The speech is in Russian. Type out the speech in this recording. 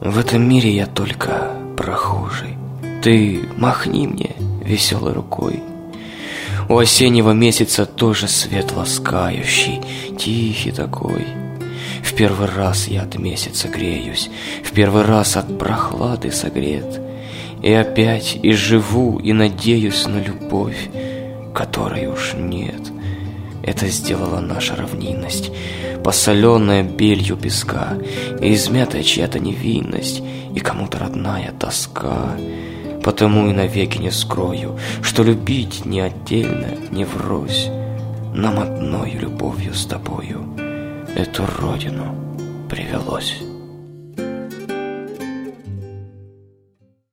В этом мире я только прохожий. Ты махни мне веселой рукой. У осеннего месяца тоже свет ласкающий, тихий такой. В первый раз я от месяца греюсь, в первый раз от прохлады согрет. И опять и живу, и надеюсь на любовь, которой уж нет. Это сделала наша равнинность, посоленная белью песка, и измятая чья-то невинность, и кому-то родная тоска. Потому и навеки не скрою, что любить не отдельно, не врозь, нам одной любовью с тобою эту родину привелось.